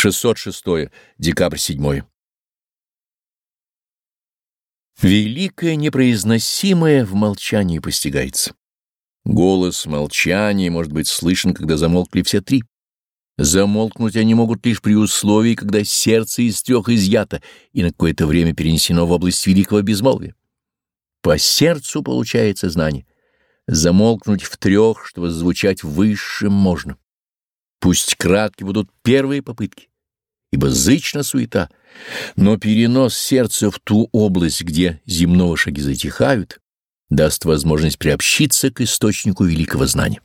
606. Декабрь 7. Великое непроизносимое в молчании постигается. Голос молчания может быть слышен, когда замолкли все три. Замолкнуть они могут лишь при условии, когда сердце из трех изъято и на какое-то время перенесено в область великого безмолвия. По сердцу получается знание. Замолкнуть в трех, чтобы звучать высшим, можно. Пусть кратки будут первые попытки, ибо зычна суета, но перенос сердца в ту область, где земного шаги затихают, даст возможность приобщиться к источнику великого знания.